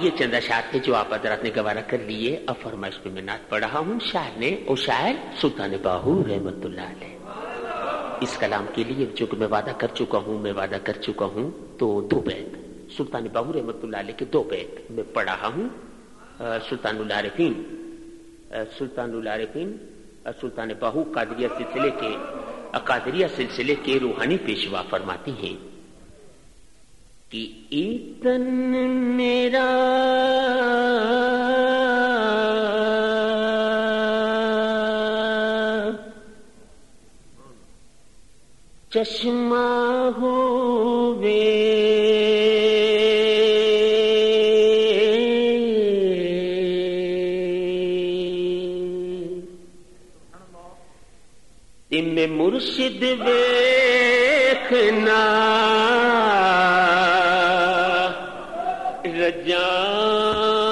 یہ چند اشعار تھے جو آپ حضرات نے گوارا کر لیے اب فرمائش پہ میں نعت پڑھ رہا ہوں۔ شاعر نے او شاعر سلطان باہو رحمت اللہ علیہ۔ اس کلام کے لیے جو کہ میں وعدہ کر چکا ہوں، میں وعدہ کر چکا ہوں، تو دو بیت۔ سلطان باہو رحمت اللہ علیہ کے دو بیت میں پڑھ رہا ہوں سلطان العارفین۔ سلطان العارفین سلطان باہو قادریہ سلسلے کے قادریہ سلسلے کے روحانی پیشوا فرماتی ہیں۔ کہ ایتن میرا چشمہ ہو مرشد ویکھنا۔ رجان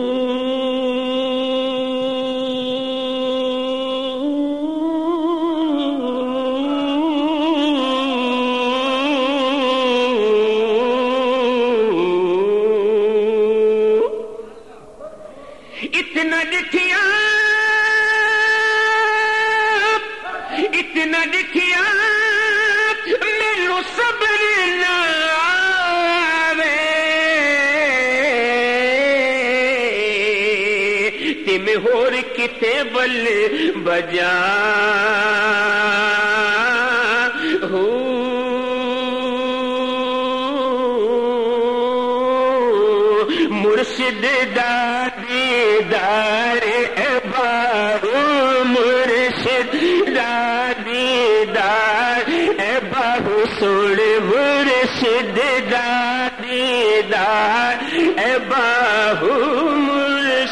ہک کجان بل بجا۔ مرشد دادی دار بارو مرشد دادی دار بہو سوڑ مرشد دادی دار بہو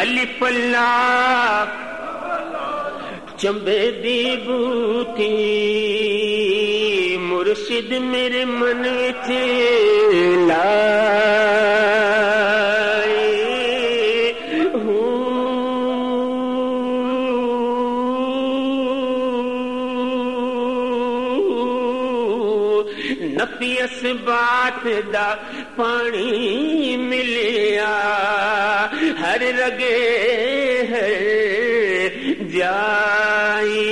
علی پلا چمبے دی بوتی مرشد میرے من تھے نفیس بات دا پانی ملیا ہر رگے ہے جائی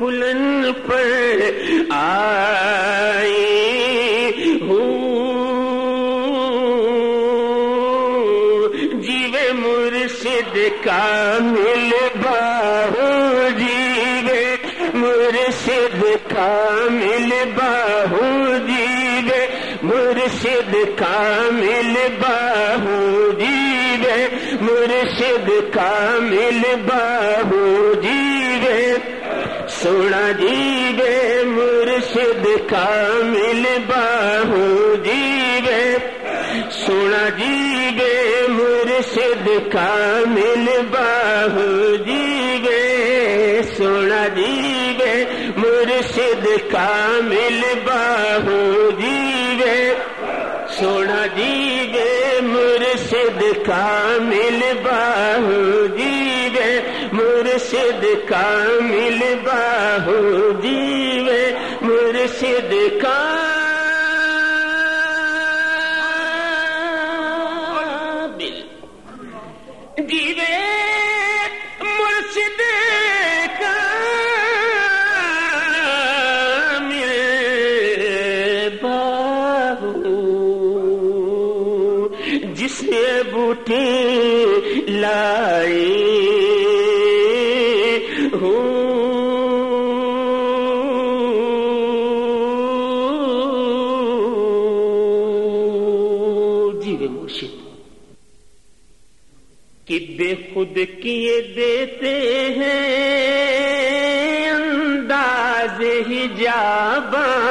پلن پر آئی ہوں۔ جیو مرشد کا مل باہو، جیو مرشد کا مل باہو، جیو مرشد کا مل باہو، جیو مرشد کا مل باہو جی سونا جیوے مرشد کامل باہو جیوے۔ سونا جیوے مرشد کامل باہو جیوے۔ سونا جیوے مرشد کامل باہو جیوے۔ سونا جیوے مرشد کامل باہو جیوے۔ مرشد کامل باہو جیوے مرشد کامل۔ جیوے مرشد کامل باہو۔ جس نے بوٹے لائے ہوں جیوے مرشد۔ کہ بے خود کیے دیتے ہیں انداز ہی جابان